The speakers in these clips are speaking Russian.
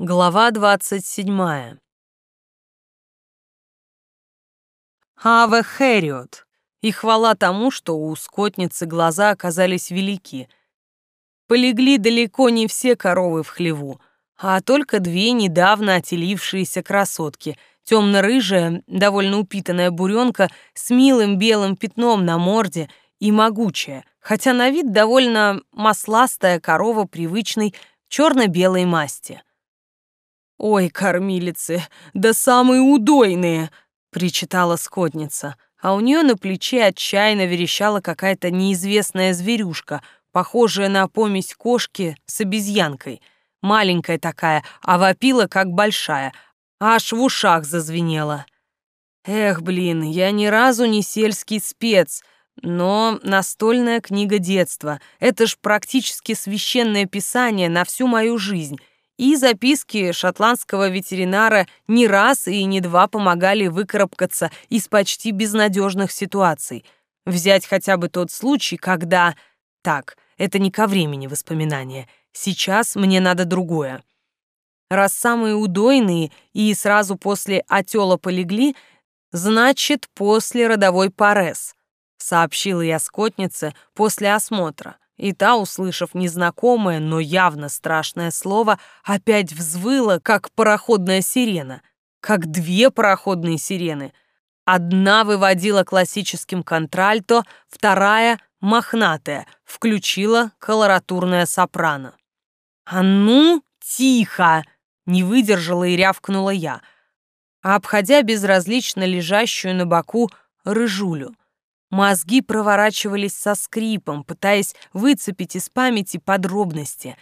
Глава двадцать седьмая. Аве Хэриот. И хвала тому, что у скотницы глаза оказались велики. Полегли далеко не все коровы в хлеву, а только две недавно отелившиеся красотки, темно-рыжая, довольно упитанная буренка с милым белым пятном на морде и могучая, хотя на вид довольно масластая корова привычной черно-белой масти. «Ой, кормилицы, да самые удойные!» — причитала скотница, а у нее на плече отчаянно верещала какая-то неизвестная зверюшка, похожая на помесь кошки с обезьянкой. Маленькая такая, а вопила, как большая, аж в ушах зазвенела. Эх, блин, я ни разу не сельский спец, но настольная книга детства — это ж практически священное писание на всю мою жизнь, и записки шотландского ветеринара не раз и не два помогали выкарабкаться из почти безнадежных ситуаций. Взять хотя бы тот случай, когда... Так, это не ко времени воспоминания. Сейчас мне надо другое. Раз самые удойные и сразу после отела полегли, значит, после родовой парез, сообщила я скотнице после осмотра и та, услышав незнакомое, но явно страшное слово, опять взвыла, как пароходная сирена, как две пароходные сирены. Одна выводила классическим контральто, вторая, мохнатая, включила колоратурное сопрано. «А ну, тихо!» — не выдержала и рявкнула я, обходя безразлично лежащую на боку рыжулю — Мозги проворачивались со скрипом, пытаясь выцепить из памяти подробности.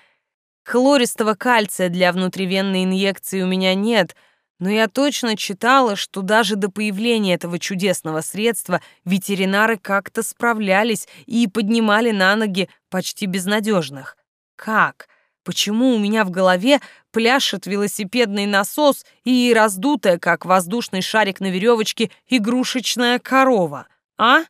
Хлористого кальция для внутривенной инъекции у меня нет, но я точно читала, что даже до появления этого чудесного средства ветеринары как-то справлялись и поднимали на ноги почти безнадежных. Как? Почему у меня в голове пляшет велосипедный насос и раздутая, как воздушный шарик на веревочке, игрушечная корова? А?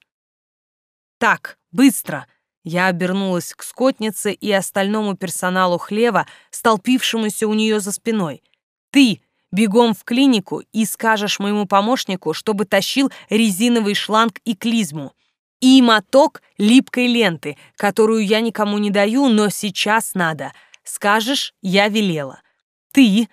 Так, быстро!» Я обернулась к скотнице и остальному персоналу хлева, столпившемуся у нее за спиной. «Ты бегом в клинику и скажешь моему помощнику, чтобы тащил резиновый шланг и клизму. И моток липкой ленты, которую я никому не даю, но сейчас надо. Скажешь, я велела. Ты...»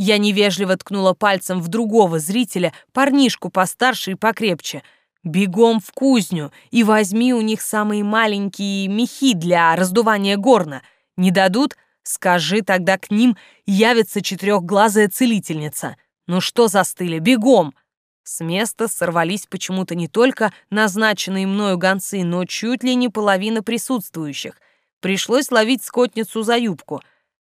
Я невежливо ткнула пальцем в другого зрителя, парнишку постарше и покрепче — Бегом в кузню и возьми у них самые маленькие мехи для раздувания горна. Не дадут? Скажи, тогда к ним явится четырехглазая целительница. Ну что застыли? Бегом!» С места сорвались почему-то не только назначенные мною гонцы, но чуть ли не половина присутствующих. Пришлось ловить скотницу за юбку.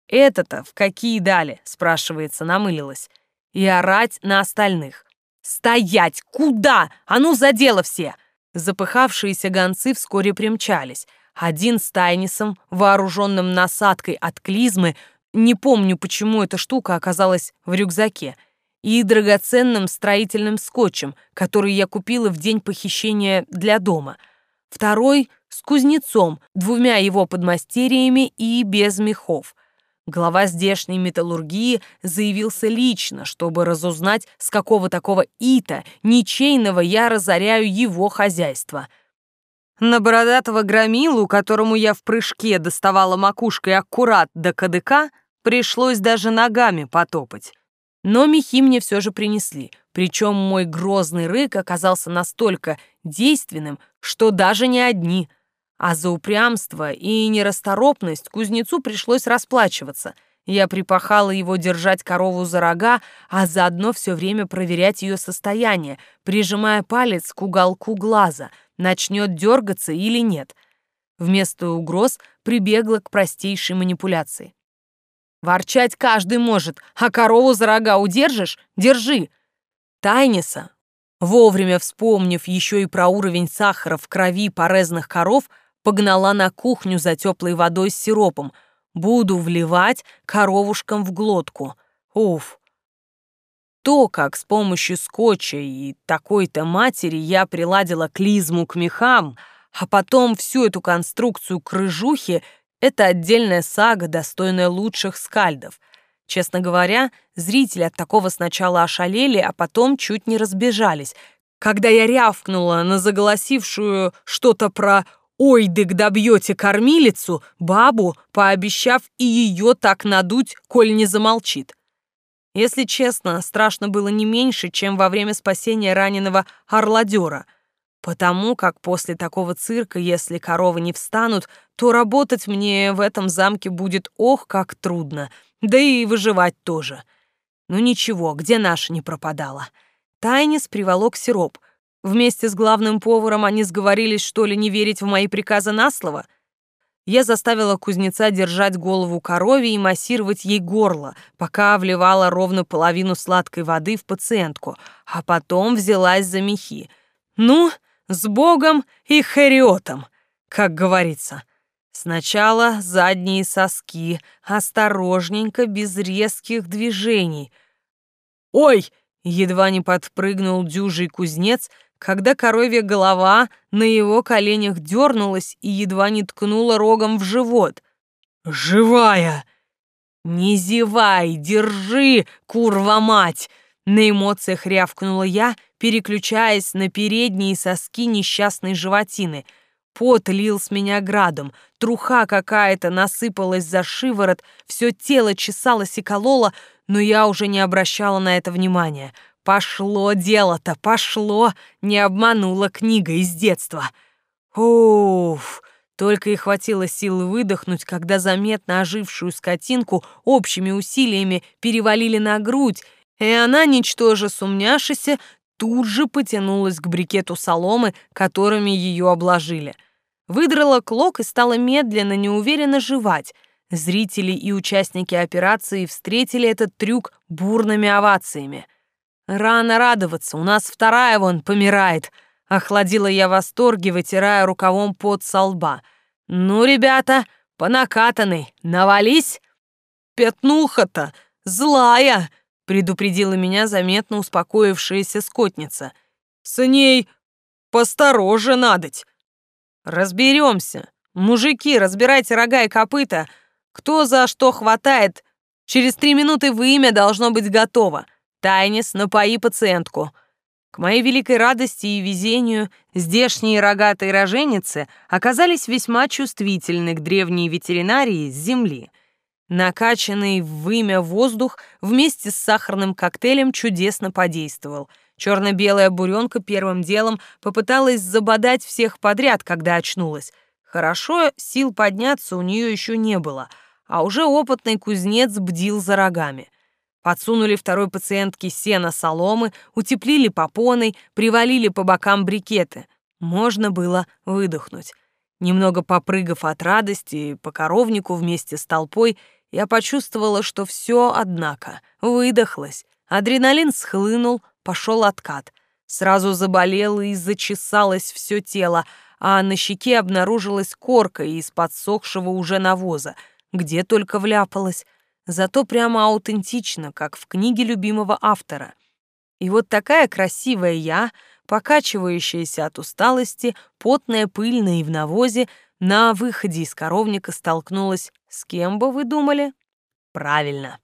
«Это-то в какие дали?» — спрашивается, намылилась. И орать на остальных. «Стоять! Куда? А ну, за дело все!» Запыхавшиеся гонцы вскоре примчались. Один с Тайнисом, вооруженным насадкой от клизмы, не помню, почему эта штука оказалась в рюкзаке, и драгоценным строительным скотчем, который я купила в день похищения для дома. Второй — с кузнецом, двумя его подмастерьями и без мехов. Глава здешней металлургии заявился лично, чтобы разузнать, с какого такого ита ничейного я разоряю его хозяйство. На бородатого громилу, которому я в прыжке доставала макушкой аккурат до кадыка, пришлось даже ногами потопать. Но мехи мне все же принесли, причем мой грозный рык оказался настолько действенным, что даже не одни — а за упрямство и нерасторопность кузнецу пришлось расплачиваться. Я припахала его держать корову за рога, а заодно все время проверять ее состояние, прижимая палец к уголку глаза, начнет дергаться или нет. Вместо угроз прибегла к простейшей манипуляции. Ворчать каждый может, а корову за рога удержишь? Держи. Тайниса, вовремя вспомнив еще и про уровень сахара в крови порезных коров, погнала на кухню за теплой водой с сиропом. Буду вливать коровушкам в глотку. Уф. То, как с помощью скотча и такой-то матери я приладила клизму к мехам, а потом всю эту конструкцию к рыжухе, это отдельная сага, достойная лучших скальдов. Честно говоря, зрители от такого сначала ошалели, а потом чуть не разбежались, когда я рявкнула на заголосившую что-то про «Ой, дык добьете кормилицу» бабу, пообещав и ее так надуть, коль не замолчит. Если честно, страшно было не меньше, чем во время спасения раненого орладера, потому как после такого цирка, если коровы не встанут, то работать мне в этом замке будет ох, как трудно, да и выживать тоже. Ну ничего, где наша не пропадала. Тайнис приволок сироп — Вместе с главным поваром они сговорились, что ли, не верить в мои приказы на слово. Я заставила кузнеца держать голову корове и массировать ей горло, пока вливала ровно половину сладкой воды в пациентку, а потом взялась за мехи. Ну, с Богом и Хариотом, как говорится. Сначала задние соски, осторожненько, без резких движений. «Ой!» — едва не подпрыгнул дюжий кузнец — когда коровья голова на его коленях дернулась и едва не ткнула рогом в живот. «Живая!» «Не зевай, держи, курва-мать!» На эмоциях рявкнула я, переключаясь на передние соски несчастной животины. Пот лил с меня градом, труха какая-то насыпалась за шиворот, все тело чесалось и кололо, но я уже не обращала на это внимания — Пошло дело-то, пошло, не обманула книга из детства. Уф, только и хватило сил выдохнуть, когда заметно ожившую скотинку общими усилиями перевалили на грудь, и она, ничтоже сумняшися, тут же потянулась к брикету соломы, которыми ее обложили. Выдрала клок и стала медленно, неуверенно жевать. Зрители и участники операции встретили этот трюк бурными овациями — Рано радоваться, у нас вторая вон помирает. Охладила я восторги, вытирая рукавом пот со лба. Ну, ребята, по накатанной, навались. Пятнуха-то злая, предупредила меня заметно успокоившаяся скотница. С ней постороже надоть. Разберемся. Мужики, разбирайте рога и копыта. Кто за что хватает, через три минуты вымя должно быть готово. Тайнис, напои пациентку. К моей великой радости и везению, здешние рогатые роженицы оказались весьма чувствительны к древней ветеринарии с земли. Накачанный в вымя воздух вместе с сахарным коктейлем чудесно подействовал. Черно-белая буренка первым делом попыталась забодать всех подряд, когда очнулась. Хорошо, сил подняться у нее еще не было, а уже опытный кузнец бдил за рогами — Подсунули второй пациентке сено соломы, утеплили попоной, привалили по бокам брикеты. Можно было выдохнуть. Немного попрыгав от радости по коровнику вместе с толпой, я почувствовала, что все, однако, выдохлось. Адреналин схлынул, пошел откат. Сразу заболело и зачесалось все тело, а на щеке обнаружилась корка из подсохшего уже навоза. Где только вляпалась зато прямо аутентично, как в книге любимого автора. И вот такая красивая я, покачивающаяся от усталости, потная, пыльная и в навозе, на выходе из коровника столкнулась с кем бы вы думали? Правильно,